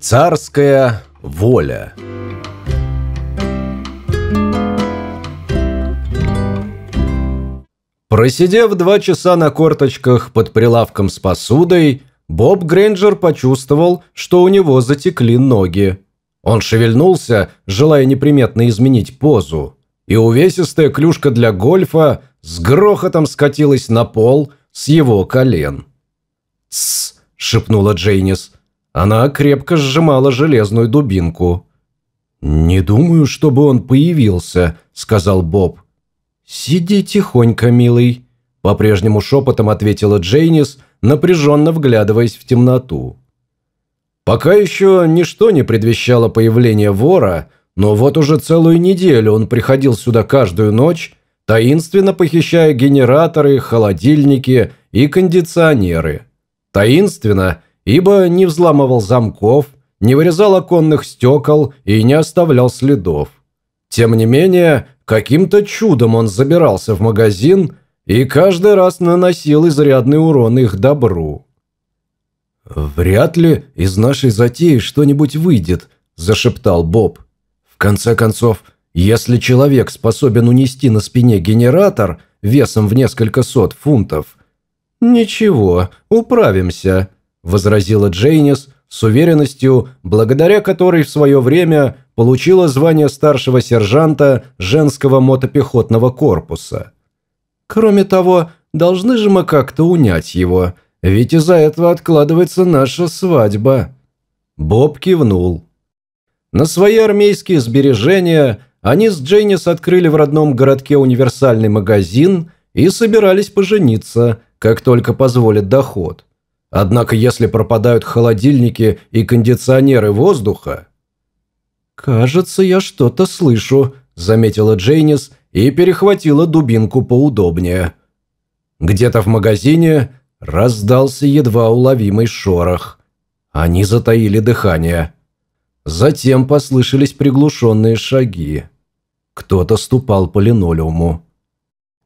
Царская воля Просидев два часа на корточках под прилавком с посудой, Боб Грейнджер почувствовал, что у него затекли ноги. Он шевельнулся, желая неприметно изменить позу, и увесистая клюшка для гольфа с грохотом скатилась на пол с его колен. «Тссс!» – шепнула Джейнис. Она крепко сжимала железную дубинку. «Не думаю, чтобы он появился», – сказал Боб. «Сиди тихонько, милый», – по-прежнему шепотом ответила Джейнис, напряженно вглядываясь в темноту. Пока еще ничто не предвещало появление вора, но вот уже целую неделю он приходил сюда каждую ночь, таинственно похищая генераторы, холодильники и кондиционеры. Таинственно, ибо не взламывал замков, не вырезал оконных стекол и не оставлял следов. Тем не менее, каким-то чудом он забирался в магазин и каждый раз наносил изрядный урон их добру. «Вряд ли из нашей затеи что-нибудь выйдет», – зашептал Боб. «В конце концов, если человек способен унести на спине генератор весом в несколько сот фунтов...» «Ничего, управимся», – возразила Джейнис с уверенностью, благодаря которой в свое время получила звание старшего сержанта женского мотопехотного корпуса. Кроме того, должны же мы как-то унять его, ведь из-за этого откладывается наша свадьба». Боб кивнул. На свои армейские сбережения они с Джейнис открыли в родном городке универсальный магазин и собирались пожениться, как только позволит доход. Однако если пропадают холодильники и кондиционеры воздуха, «Кажется, я что-то слышу», – заметила Джейнис и перехватила дубинку поудобнее. Где-то в магазине раздался едва уловимый шорох. Они затаили дыхание. Затем послышались приглушенные шаги. Кто-то ступал по линолеуму.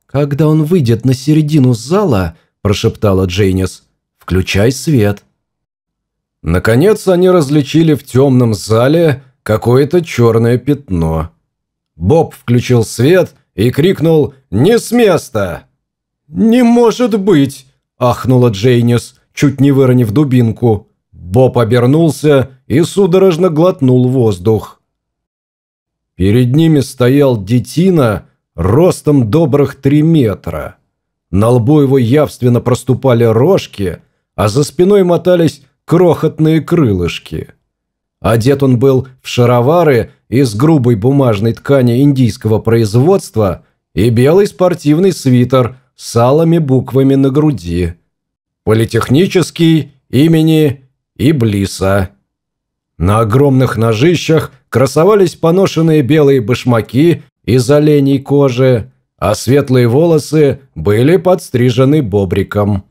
«Когда он выйдет на середину зала», – прошептала Джейнис, – «включай свет». Наконец они различили в темном зале – какое-то черное пятно. Боб включил свет и крикнул «Не с места!» «Не может быть!» – ахнула Джейнис, чуть не выронив дубинку. Боб обернулся и судорожно глотнул воздух. Перед ними стоял детина ростом добрых три метра. На лбу его явственно проступали рожки, а за спиной мотались крохотные крылышки. Одет он был в шаровары из грубой бумажной ткани индийского производства и белый спортивный свитер с алыми буквами на груди. Политехнический имени Иблиса. На огромных ножищах красовались поношенные белые башмаки из оленей кожи, а светлые волосы были подстрижены бобриком.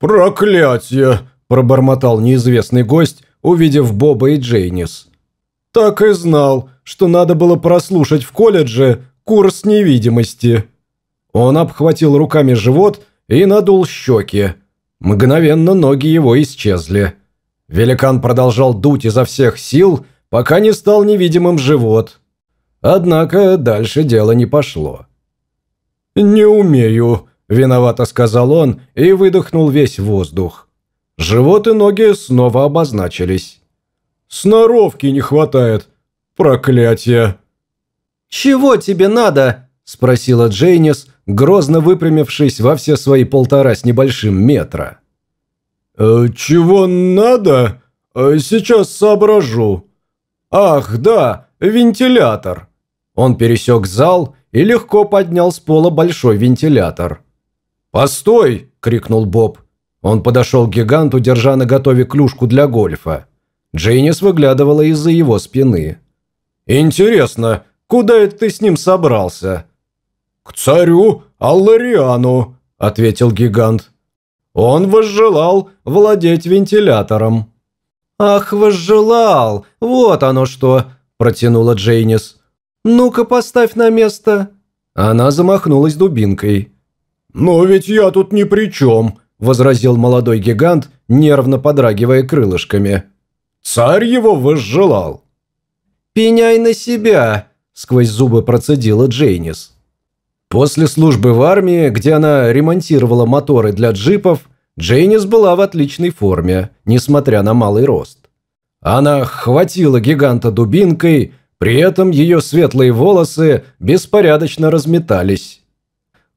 «Проклятие!» – пробормотал неизвестный гость, увидев Боба и Джейнис. «Так и знал, что надо было прослушать в колледже курс невидимости». Он обхватил руками живот и надул щеки. Мгновенно ноги его исчезли. Великан продолжал дуть изо всех сил, пока не стал невидимым живот. Однако дальше дело не пошло. «Не умею», – виновато сказал он и выдохнул весь воздух. Живот и ноги снова обозначились. «Сноровки не хватает. Проклятие!» «Чего тебе надо?» – спросила Джейнис, грозно выпрямившись во все свои полтора с небольшим метра. «Э, «Чего надо? Э, сейчас соображу. Ах, да, вентилятор». Он пересек зал и легко поднял с пола большой вентилятор. «Постой!» – крикнул Боб. Он подошел к гиганту, держа на готове клюшку для гольфа. Джейнис выглядывала из-за его спины. «Интересно, куда это ты с ним собрался?» «К царю Аллариану», – ответил гигант. «Он возжелал владеть вентилятором». «Ах, возжелал! Вот оно что!» – протянула Джейнис. «Ну-ка, поставь на место!» Она замахнулась дубинкой. «Но ведь я тут ни при чем!» возразил молодой гигант, нервно подрагивая крылышками. Царь его возжелал». «Пеняй на себя!» – сквозь зубы процедила Джейнис. После службы в армии, где она ремонтировала моторы для джипов, Джейнис была в отличной форме, несмотря на малый рост. Она хватила гиганта дубинкой, при этом ее светлые волосы беспорядочно разметались.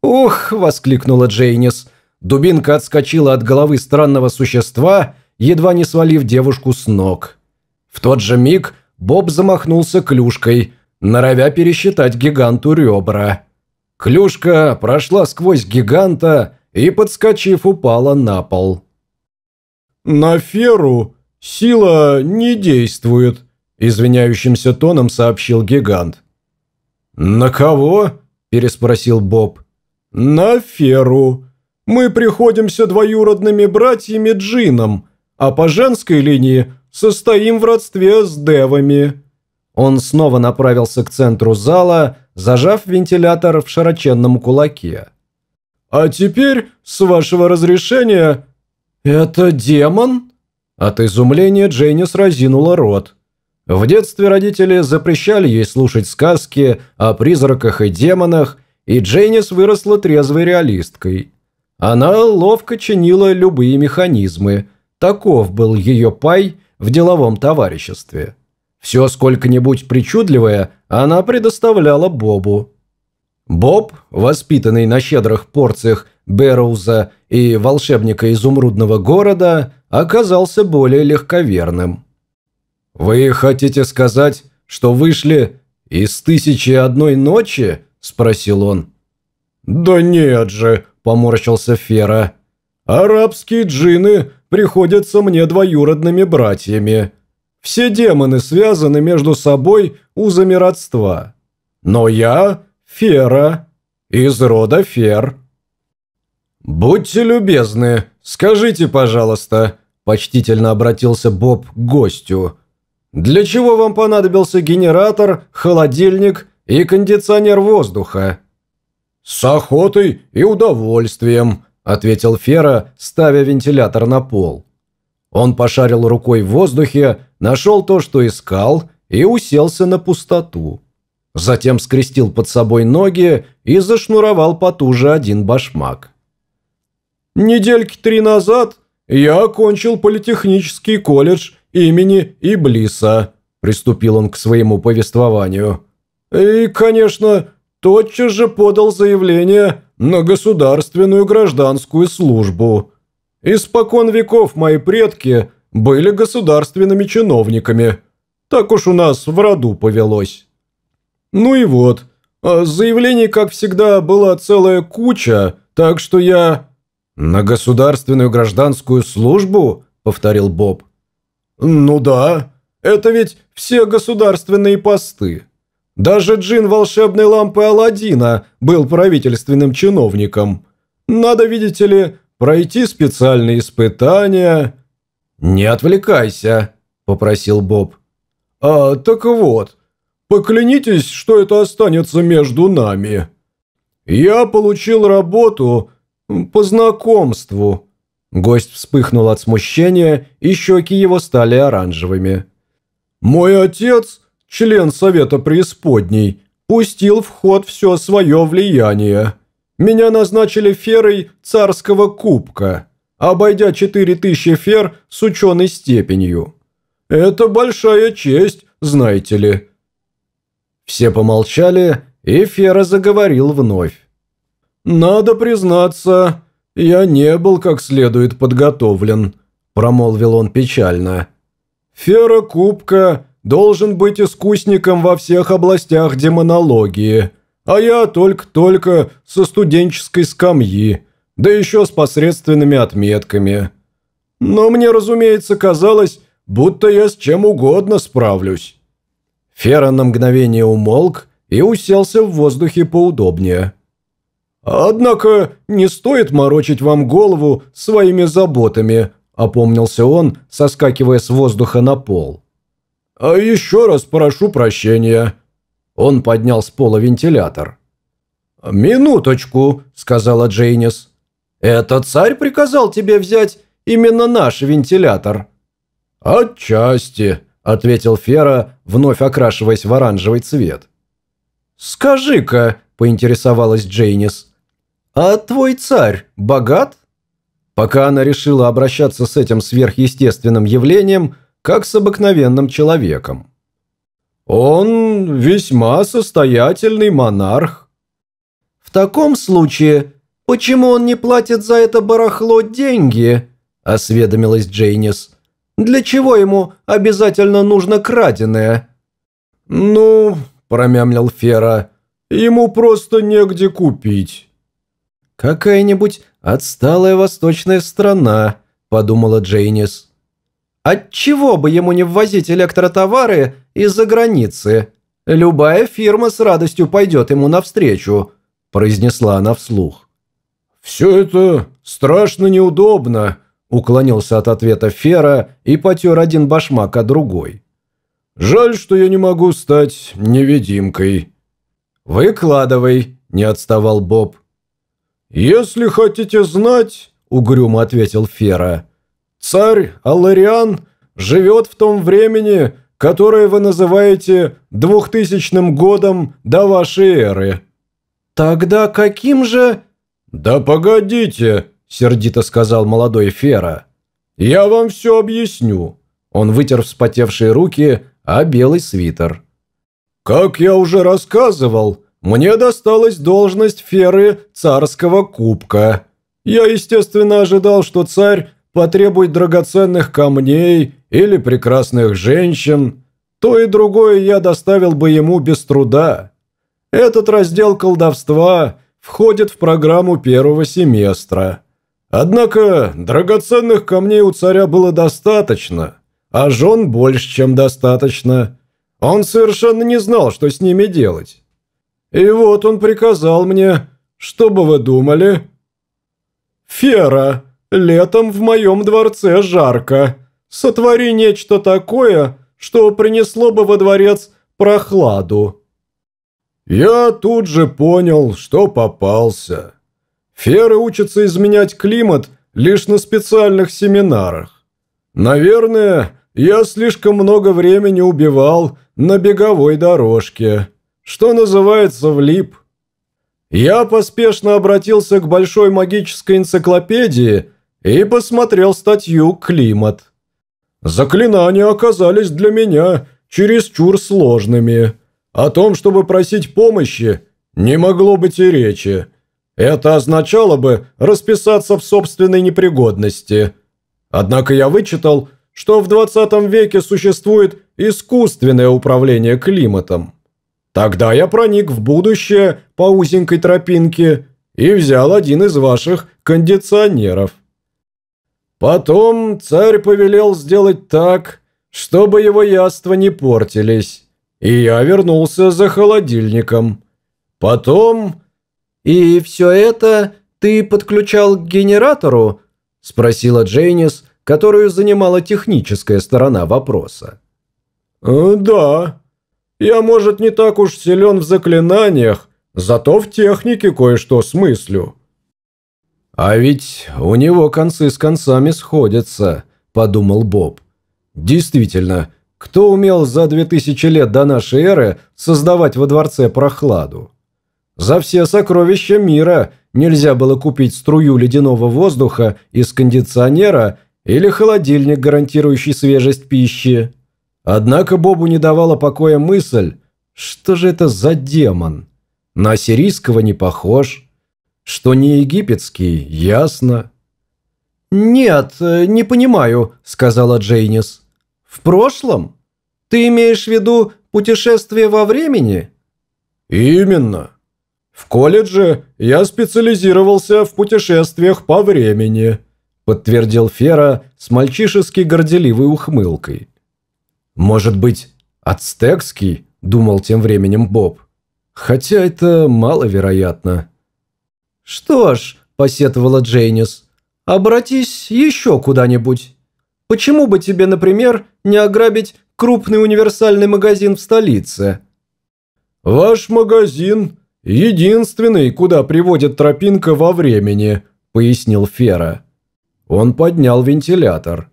«Ух!» – воскликнула Джейнис. Дубинка отскочила от головы странного существа, едва не свалив девушку с ног. В тот же миг Боб замахнулся клюшкой, норовя пересчитать гиганту ребра. Клюшка прошла сквозь гиганта и, подскочив, упала на пол. «На Феру сила не действует», – извиняющимся тоном сообщил гигант. «На кого?» – переспросил Боб. «На Феру. Мы приходимся двоюродными братьями Джином, а по женской линии состоим в родстве с Девами». Он снова направился к центру зала, зажав вентилятор в широченном кулаке. «А теперь, с вашего разрешения...» «Это демон?» От изумления Джейни разинула рот. В детстве родители запрещали ей слушать сказки о призраках и демонах, и Джейнис выросла трезвой реалисткой. Она ловко чинила любые механизмы. Таков был ее пай в деловом товариществе. Все сколько-нибудь причудливое она предоставляла Бобу. Боб, воспитанный на щедрых порциях Бэрроуза и волшебника изумрудного города, оказался более легковерным. «Вы хотите сказать, что вышли из тысячи одной ночи?» – спросил он. «Да нет же», – поморщился Фера. «Арабские джины приходятся мне двоюродными братьями. Все демоны связаны между собой узами родства. Но я Фера, из рода Фер». «Будьте любезны, скажите, пожалуйста», – почтительно обратился Боб к гостю. «Для чего вам понадобился генератор, холодильник и кондиционер воздуха?» «С охотой и удовольствием», – ответил Фера, ставя вентилятор на пол. Он пошарил рукой в воздухе, нашел то, что искал, и уселся на пустоту. Затем скрестил под собой ноги и зашнуровал потуже один башмак. «Недельки три назад я окончил политехнический колледж имени Иблиса», приступил он к своему повествованию. «И, конечно, тотчас же подал заявление на государственную гражданскую службу. Испокон веков мои предки были государственными чиновниками. Так уж у нас в роду повелось». Ну и вот. А заявлений, как всегда, была целая куча, так что я... «На государственную гражданскую службу?» – повторил Боб. «Ну да. Это ведь все государственные посты. Даже джин волшебной лампы Аладдина был правительственным чиновником. Надо, видите ли, пройти специальные испытания...» «Не отвлекайся», – попросил Боб. «А, так вот, Поклянитесь, что это останется между нами. Я получил работу по знакомству». Гость вспыхнул от смущения, и щеки его стали оранжевыми. «Мой отец, член Совета Преисподней, пустил в ход все свое влияние. Меня назначили ферой царского кубка, обойдя четыре тысячи фер с ученой степенью. Это большая честь, знаете ли». Все помолчали, и Фера заговорил вновь. «Надо признаться, я не был как следует подготовлен», – промолвил он печально. «Фера Кубка должен быть искусником во всех областях демонологии, а я только-только со студенческой скамьи, да еще с посредственными отметками. Но мне, разумеется, казалось, будто я с чем угодно справлюсь». Фера на мгновение умолк и уселся в воздухе поудобнее. «Однако не стоит морочить вам голову своими заботами», – опомнился он, соскакивая с воздуха на пол. «А еще раз прошу прощения». Он поднял с пола вентилятор. «Минуточку», – сказала Джейнис. «Это царь приказал тебе взять именно наш вентилятор?» «Отчасти», – ответил Фера, вновь окрашиваясь в оранжевый цвет. «Скажи-ка», – поинтересовалась Джейнис, – «а твой царь богат?» Пока она решила обращаться с этим сверхъестественным явлением, как с обыкновенным человеком. «Он весьма состоятельный монарх». «В таком случае, почему он не платит за это барахло деньги?» – осведомилась Джейнис. «Для чего ему обязательно нужно краденое?» «Ну, – промямлил Фера, – ему просто негде купить». «Какая-нибудь отсталая восточная страна», – подумала Джейнис. «Отчего бы ему не ввозить электротовары из-за границы? Любая фирма с радостью пойдет ему навстречу», – произнесла она вслух. «Все это страшно неудобно», – уклонился от ответа Фера и потер один башмак, а другой. «Жаль, что я не могу стать невидимкой». «Выкладывай», – не отставал Боб. «Если хотите знать», – угрюмо ответил Фера, – «царь Аллариан живет в том времени, которое вы называете двухтысячным годом до вашей эры». «Тогда каким же...» «Да погодите», – сердито сказал молодой Фера. «Я вам все объясню». Он вытер вспотевшие руки, а белый свитер. «Как я уже рассказывал, мне досталась должность феры царского кубка. Я, естественно, ожидал, что царь потребует драгоценных камней или прекрасных женщин. То и другое я доставил бы ему без труда. Этот раздел колдовства входит в программу первого семестра. Однако драгоценных камней у царя было достаточно, а жен больше, чем достаточно. Он совершенно не знал, что с ними делать. И вот он приказал мне, что бы вы думали? «Фера, летом в моем дворце жарко. Сотвори нечто такое, что принесло бы во дворец прохладу». Я тут же понял, что попался. Феры учатся изменять климат лишь на специальных семинарах. Наверное, я слишком много времени убивал на беговой дорожке что называется, влип. Я поспешно обратился к большой магической энциклопедии и посмотрел статью «Климат». Заклинания оказались для меня чересчур сложными. О том, чтобы просить помощи, не могло быть и речи. Это означало бы расписаться в собственной непригодности. Однако я вычитал, что в 20 веке существует искусственное управление климатом. Тогда я проник в будущее по узенькой тропинке и взял один из ваших кондиционеров. Потом царь повелел сделать так, чтобы его яства не портились, и я вернулся за холодильником. Потом... «И все это ты подключал к генератору?» – спросила Джейнис, которую занимала техническая сторона вопроса. «Э, «Да», я, может, не так уж силен в заклинаниях, зато в технике кое-что смыслю». «А ведь у него концы с концами сходятся», – подумал Боб. «Действительно, кто умел за две тысячи лет до нашей эры создавать во дворце прохладу? За все сокровища мира нельзя было купить струю ледяного воздуха из кондиционера или холодильник, гарантирующий свежесть пищи». Однако Бобу не давала покоя мысль, что же это за демон? На ассирийского не похож. Что не египетский, ясно. «Нет, не понимаю», – сказала Джейнис. «В прошлом? Ты имеешь в виду путешествие во времени?» «Именно. В колледже я специализировался в путешествиях по времени», – подтвердил Фера с мальчишески горделивой ухмылкой. «Может быть, ацтекский?» – думал тем временем Боб. «Хотя это маловероятно». «Что ж», – посетовала Джейнис, – «обратись еще куда-нибудь. Почему бы тебе, например, не ограбить крупный универсальный магазин в столице?» «Ваш магазин – единственный, куда приводит тропинка во времени», – пояснил Фера. Он поднял вентилятор.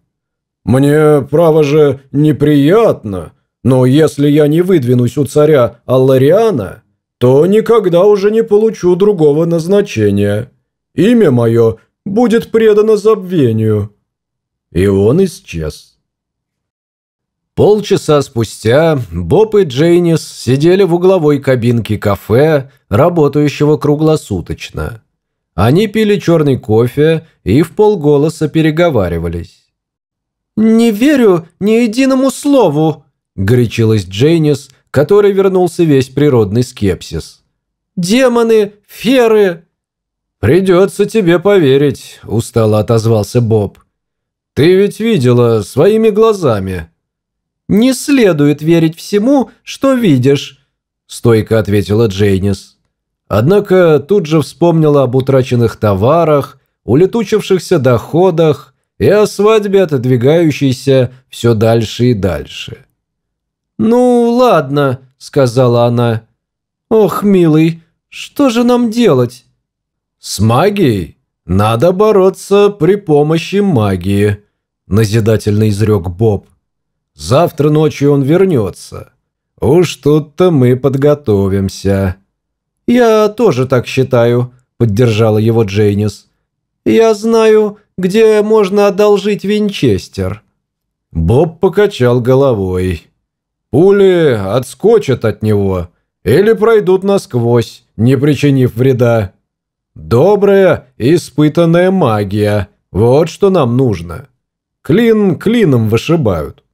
«Мне, право же, неприятно, но если я не выдвинусь у царя Аллариана, то никогда уже не получу другого назначения. Имя мое будет предано забвению». И он исчез. Полчаса спустя Боб и Джейнис сидели в угловой кабинке кафе, работающего круглосуточно. Они пили черный кофе и в полголоса переговаривались. «Не верю ни единому слову», – горячилась Джейнис, который вернулся весь природный скепсис. «Демоны, феры!» «Придется тебе поверить», – устало отозвался Боб. «Ты ведь видела своими глазами». «Не следует верить всему, что видишь», – стойко ответила Джейнис. Однако тут же вспомнила об утраченных товарах, улетучившихся доходах и о свадьбе, отодвигающейся все дальше и дальше. «Ну, ладно», – сказала она. «Ох, милый, что же нам делать?» «С магией надо бороться при помощи магии», – назидательно изрек Боб. «Завтра ночью он вернется. Уж тут-то мы подготовимся». «Я тоже так считаю», – поддержала его Джейнис. «Я знаю, где можно одолжить винчестер». Боб покачал головой. «Пули отскочат от него или пройдут насквозь, не причинив вреда. Добрая, испытанная магия – вот что нам нужно. Клин клином вышибают».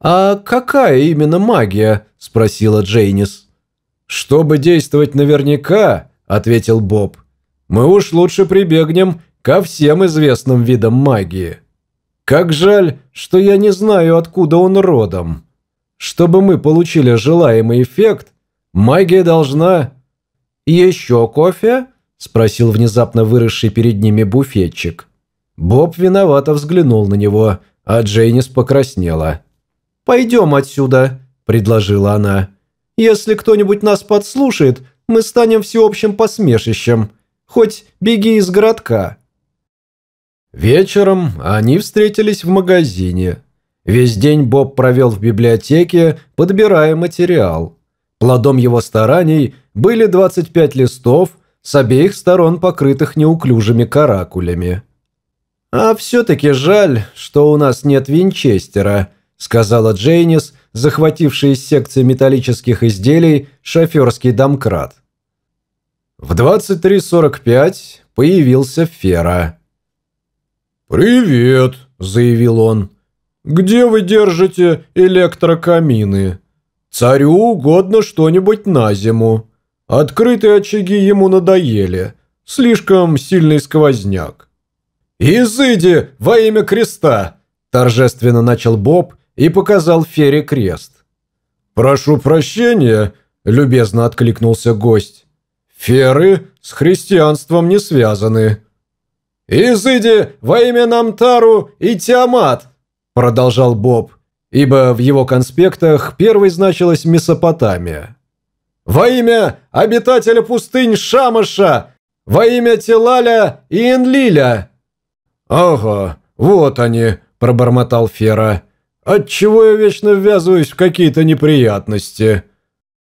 «А какая именно магия?» – спросила Джейнис. «Чтобы действовать наверняка», – ответил Боб, – «мы уж лучше прибегнем ко всем известным видам магии. Как жаль, что я не знаю, откуда он родом. Чтобы мы получили желаемый эффект, магия должна...» «Еще кофе?» – спросил внезапно выросший перед ними буфетчик. Боб виновато взглянул на него, а Джейнис покраснела. «Пойдем отсюда», – предложила она. Если кто-нибудь нас подслушает, мы станем всеобщим посмешищем. Хоть беги из городка». Вечером они встретились в магазине. Весь день Боб провел в библиотеке, подбирая материал. Плодом его стараний были 25 листов, с обеих сторон покрытых неуклюжими каракулями. «А все-таки жаль, что у нас нет винчестера», – сказала Джейнис, захвативший из секции металлических изделий шоферский домкрат. В 23.45 появился Фера. «Привет», – заявил он. «Где вы держите электрокамины? Царю угодно что-нибудь на зиму. Открытые очаги ему надоели. Слишком сильный сквозняк». «Изыди во имя креста!» – торжественно начал Боб и показал Фере крест. «Прошу прощения», – любезно откликнулся гость. «Феры с христианством не связаны». «Изыди во имя Намтару и Тиамат», – продолжал Боб, ибо в его конспектах первой значилась Месопотамия. «Во имя обитателя пустынь Шамаша, во имя Телаля и Энлиля». «Ага, вот они», – пробормотал Фера. Отчего я вечно ввязываюсь в какие-то неприятности?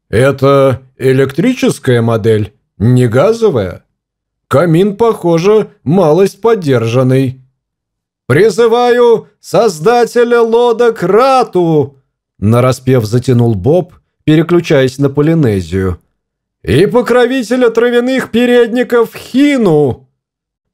Это электрическая модель, не газовая? Камин, похоже, малость подержанный. «Призываю создателя лодок Рату!» Нараспев затянул Боб, переключаясь на Полинезию. «И покровителя травяных передников Хину!»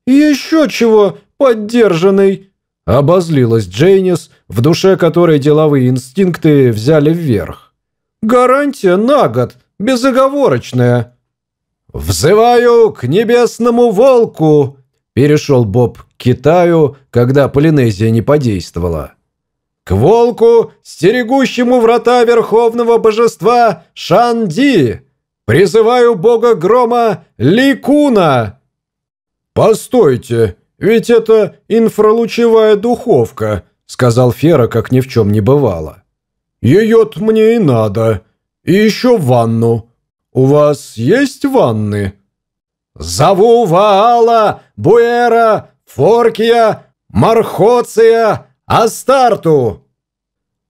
«Еще чего поддержанный!» Обозлилась Джейнис, в душе которой деловые инстинкты взяли вверх. «Гарантия на год, безоговорочная». «Взываю к небесному волку!» Перешел Боб к Китаю, когда Полинезия не подействовала. «К волку, стерегущему врата верховного божества Шанди! Призываю бога грома Ликуна!» «Постойте!» «Ведь это инфралучевая духовка», – сказал Фера, как ни в чем не бывало. «Ее-то мне и надо. И еще ванну. У вас есть ванны?» «Зову Ваала, Буэра, Форкия, Мархоция, Астарту!»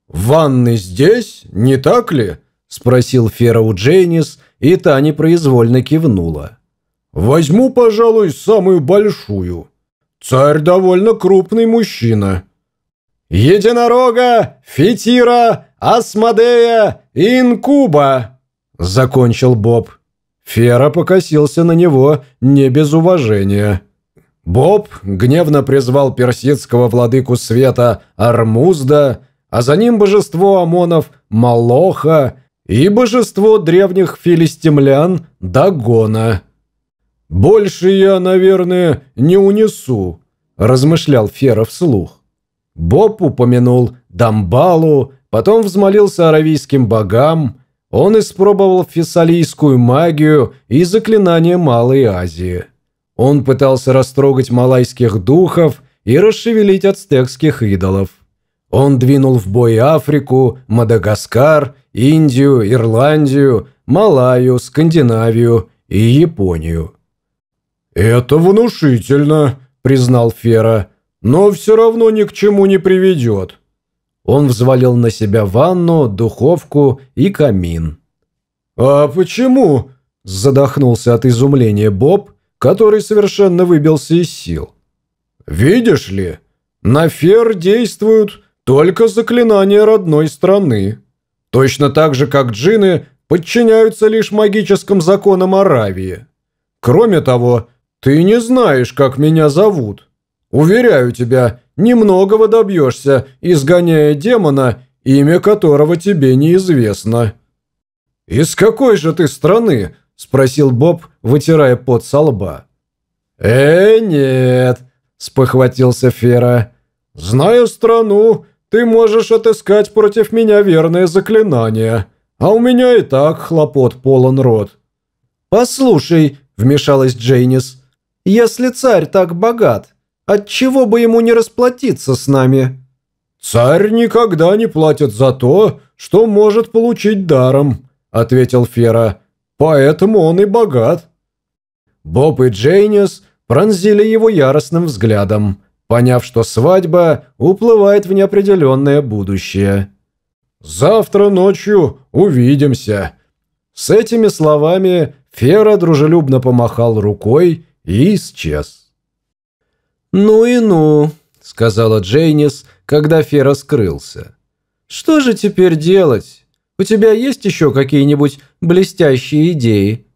«Ванны здесь, не так ли?» – спросил Фера Джейнис, и та непроизвольно кивнула. «Возьму, пожалуй, самую большую. Царь довольно крупный мужчина». «Единорога, Фитира, Асмодея, Инкуба!» – закончил Боб. Фера покосился на него не без уважения. Боб гневно призвал персидского владыку света Армузда, а за ним божество Амонов Малоха и божество древних филистимлян Дагона. «Больше я, наверное, не унесу», – размышлял Фера вслух. Боб упомянул Дамбалу, потом взмолился аравийским богам. Он испробовал фессалийскую магию и заклинания Малой Азии. Он пытался растрогать малайских духов и расшевелить ацтекских идолов. Он двинул в бой Африку, Мадагаскар, Индию, Ирландию, Малайю, Скандинавию и Японию. «Это внушительно», – признал Фера но все равно ни к чему не приведет». Он взвалил на себя ванну, духовку и камин. «А почему?» – задохнулся от изумления Боб, который совершенно выбился из сил. «Видишь ли, на фер действуют только заклинания родной страны. Точно так же, как джины подчиняются лишь магическим законам Аравии. Кроме того, ты не знаешь, как меня зовут». Уверяю тебя, немногого добьешься, изгоняя демона, имя которого тебе неизвестно». «Из какой же ты страны?» – спросил Боб, вытирая пот со лба. «Э, нет», – спохватился Фера. «Зная страну, ты можешь отыскать против меня верное заклинание, а у меня и так хлопот полон рот». «Послушай», – вмешалась Джейнис, – «если царь так богат, Отчего бы ему не расплатиться с нами?» «Царь никогда не платит за то, что может получить даром», – ответил Фера. «Поэтому он и богат». Боб и Джейнис пронзили его яростным взглядом, поняв, что свадьба уплывает в неопределенное будущее. «Завтра ночью увидимся». С этими словами Фера дружелюбно помахал рукой и исчез. «Ну и ну», – сказала Джейнис, когда Фера скрылся. «Что же теперь делать? У тебя есть еще какие-нибудь блестящие идеи?»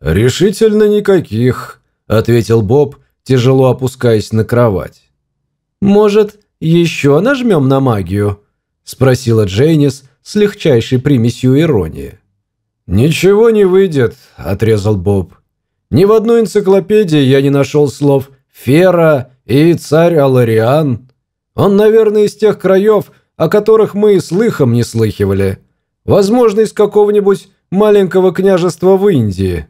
«Решительно никаких», – ответил Боб, тяжело опускаясь на кровать. «Может, еще нажмем на магию?» – спросила Джейнис с легчайшей примесью иронии. «Ничего не выйдет», – отрезал Боб. «Ни в одной энциклопедии я не нашел слов Фера и царь Алариан. Он, наверное, из тех краев, о которых мы и слыхом не слыхивали. Возможно, из какого-нибудь маленького княжества в Индии.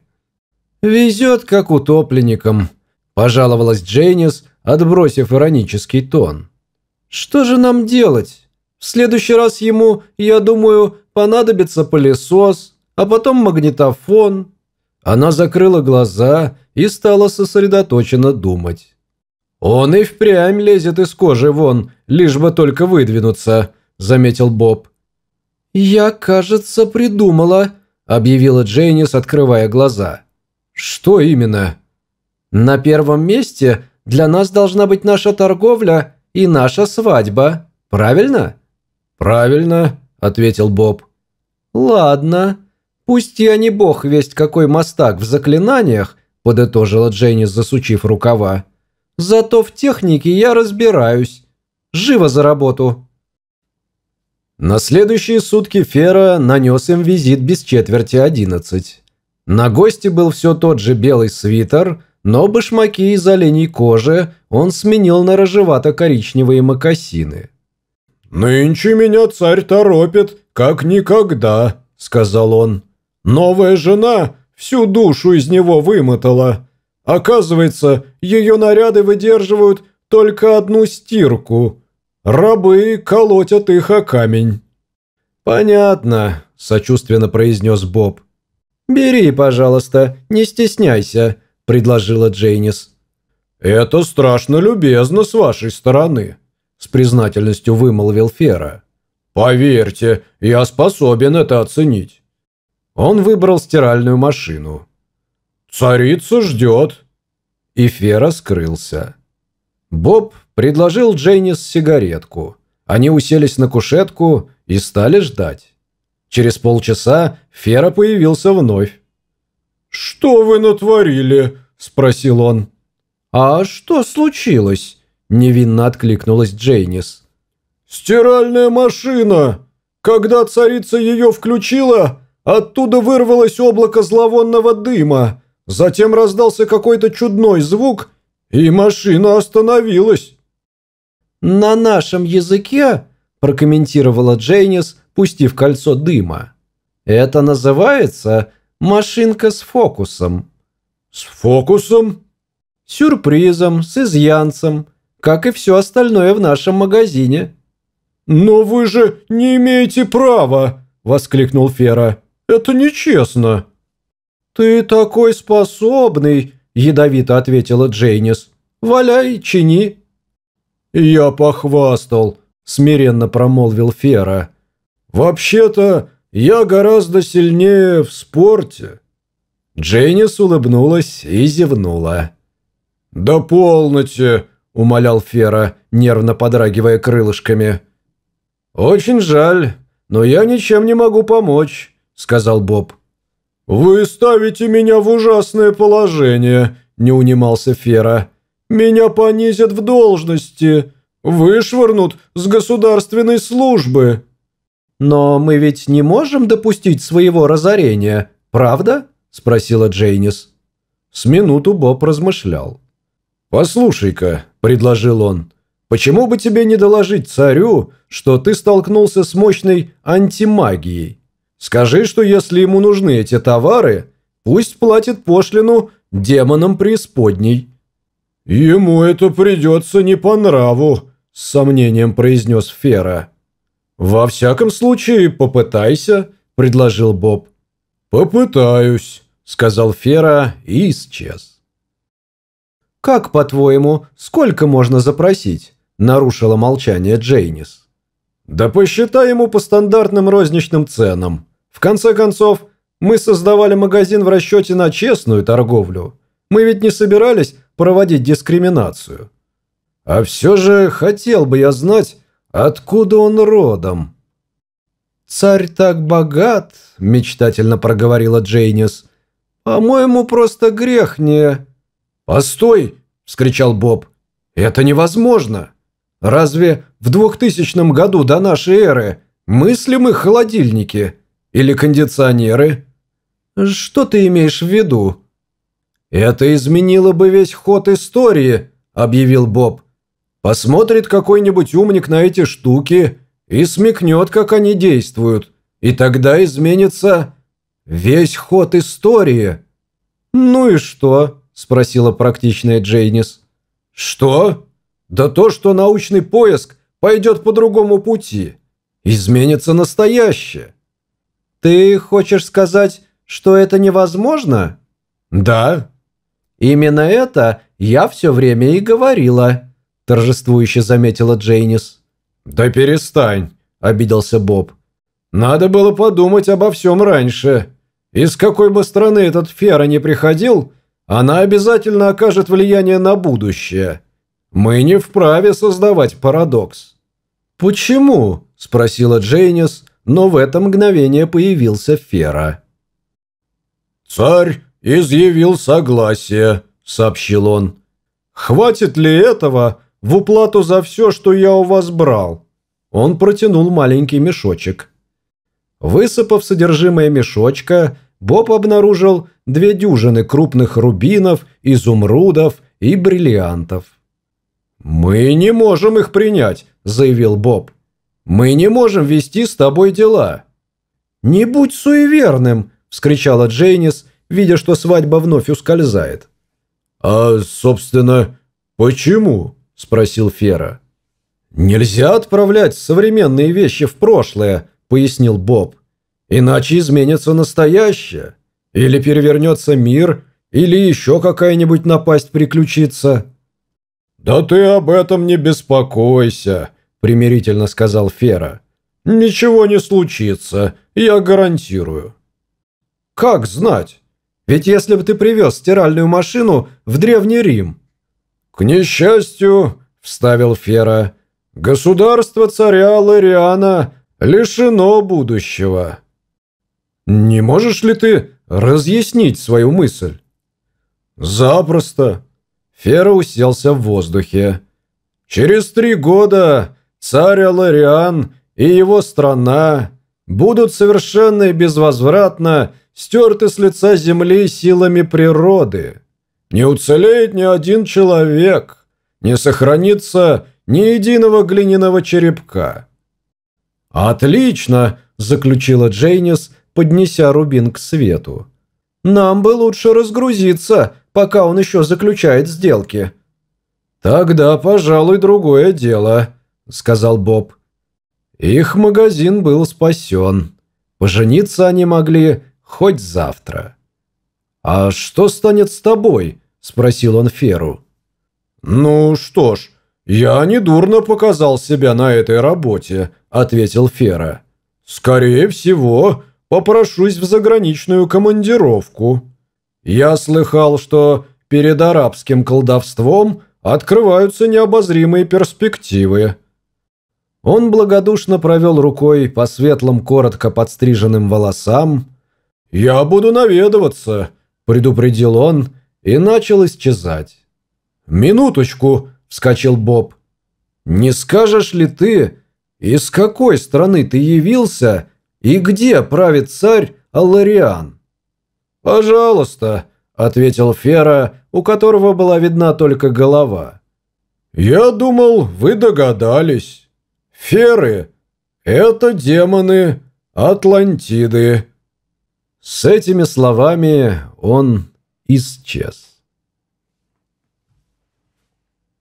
«Везет, как утопленникам», – пожаловалась Джейнис, отбросив иронический тон. «Что же нам делать? В следующий раз ему, я думаю, понадобится пылесос, а потом магнитофон». Она закрыла глаза и стала сосредоточенно думать. «Он и впрямь лезет из кожи вон, лишь бы только выдвинуться», – заметил Боб. «Я, кажется, придумала», – объявила Джейнис, открывая глаза. «Что именно?» «На первом месте для нас должна быть наша торговля и наша свадьба, правильно?» «Правильно», – ответил Боб. «Ладно. Пусть я не бог весть какой мастак в заклинаниях, – подытожила Дженни, засучив рукава. «Зато в технике я разбираюсь. Живо за работу!» На следующие сутки Фера нанес им визит без четверти одиннадцать. На гости был все тот же белый свитер, но башмаки из оленей кожи он сменил на рыжевато-коричневые мокасины. «Нынче меня царь торопит, как никогда», — сказал он. «Новая жена всю душу из него вымотала. Оказывается, ее наряды выдерживают только одну стирку. Рабы колотят их о камень». «Понятно», – сочувственно произнес Боб. «Бери, пожалуйста, не стесняйся», – предложила Джейнис. «Это страшно любезно с вашей стороны», –– с признательностью вымолвил Фера. «Поверьте, я способен это оценить». Он выбрал стиральную машину. «Царица ждет». И Фера скрылся. Боб предложил Джейнис сигаретку. Они уселись на кушетку и стали ждать. Через полчаса Фера появился вновь. «Что вы натворили?» – спросил он. «А что случилось?» – невинно откликнулась Джейнис. «Стиральная машина! Когда царица ее включила, оттуда вырвалось облако зловонного дыма, затем раздался какой-то чудной звук, и машина остановилась». «На нашем языке», – прокомментировала Джейнис, пустив кольцо дыма. «Это называется машинка с фокусом». «С фокусом?» «Сюрпризом, с изъянцем, как и все остальное в нашем магазине». «Но вы же не имеете права!» – воскликнул Фера. «Это нечестно!» «Ты такой способный!» – ядовито ответила Джейнис. «Валяй, чини!» «Я похвастал!» – смиренно промолвил Фера. «Вообще-то я гораздо сильнее в спорте». Джейнис улыбнулась и зевнула. «Да полноте!» – умолял Фера, нервно подрагивая крылышками. «Очень жаль, но я ничем не могу помочь», – сказал Боб. «Вы ставите меня в ужасное положение», – не унимался Фера. «Меня понизят в должности, вышвырнут с государственной службы». «Но мы ведь не можем допустить своего разорения, правда?» – спросила Джейнис. С минуту Боб размышлял. «Послушай-ка», – предложил он, Почему бы тебе не доложить царю, что ты столкнулся с мощной антимагией? Скажи, что если ему нужны эти товары, пусть платит пошлину демонам преисподней». «Ему это придется не по нраву», – с сомнением произнес Фера. «Во всяком случае, попытайся», – предложил Боб. «Попытаюсь», – сказал Фера и исчез. «Как, по-твоему, сколько можно запросить?» нарушила молчание Джейнис. «Да посчитай ему по стандартным розничным ценам. В конце концов, мы создавали магазин в расчете на честную торговлю. Мы ведь не собирались проводить дискриминацию. А все же хотел бы я знать, откуда он родом». «Царь так богат», – мечтательно проговорила Джейнис. «По-моему, просто грех не...» «Постой!» – вскричал Боб. «Это невозможно!» Разве в 2000 году до нашей эры мыслимы холодильники или кондиционеры? Что ты имеешь в виду? Это изменило бы весь ход истории, объявил Боб. Посмотрит какой-нибудь умник на эти штуки и смекнет, как они действуют. И тогда изменится весь ход истории. «Ну и что?» – спросила практичная Джейнис. «Что?» Да то, что научный поиск пойдет по другому пути. Изменится настоящее. Ты хочешь сказать, что это невозможно? Да. Именно это я все время и говорила, торжествующе заметила Джейнис. Да перестань, обиделся Боб. Надо было подумать обо всем раньше. Из какой бы страны этот Фера не приходил, она обязательно окажет влияние на будущее. Мы не вправе создавать парадокс». «Почему?» – спросила Джейнис, но в это мгновение появился Фера. «Царь изъявил согласие», – сообщил он. «Хватит ли этого в уплату за все, что я у вас брал?» Он протянул маленький мешочек. Высыпав содержимое мешочка, Боб обнаружил две дюжины крупных рубинов, изумрудов и бриллиантов. «Мы не можем их принять», – заявил Боб. «Мы не можем вести с тобой дела». «Не будь суеверным», – вскричала Джейнис, видя, что свадьба вновь ускользает. «А, собственно, почему?» – спросил Фера. «Нельзя отправлять современные вещи в прошлое», – пояснил Боб. «Иначе изменится настоящее. Или перевернется мир, или еще какая-нибудь напасть приключится». «Да ты об этом не беспокойся», – примирительно сказал Фера. «Ничего не случится, я гарантирую». «Как знать? Ведь если бы ты привез стиральную машину в Древний Рим...» «К несчастью», – вставил Фера, – «государство царя Лариана лишено будущего». «Не можешь ли ты разъяснить свою мысль?» «Запросто». Фера уселся в воздухе. «Через три года царь Алариан и его страна будут совершенно и безвозвратно стерты с лица земли силами природы. Не уцелеет ни один человек, не сохранится ни единого глиняного черепка». «Отлично!» – заключила Джейнис, поднеся рубин к свету. «Нам бы лучше разгрузиться, пока он еще заключает сделки». «Тогда, пожалуй, другое дело», – сказал Боб. Их магазин был спасен. Пожениться они могли хоть завтра. «А что станет с тобой?» – спросил он Феру. «Ну что ж, я недурно показал себя на этой работе», – ответил Фера. «Скорее всего, попрошусь в заграничную командировку. Я слыхал, что перед арабским колдовством открываются необозримые перспективы». Он благодушно провел рукой по светлым, коротко подстриженным волосам. «Я буду наведываться», – предупредил он и начал исчезать. «Минуточку», – вскочил Боб. «Не скажешь ли ты, из какой страны ты явился и где правит царь Аллариан?» «Пожалуйста», – ответил Фера, у которого была видна только голова. «Я думал, вы догадались. Феры – это демоны Атлантиды». С этими словами он исчез.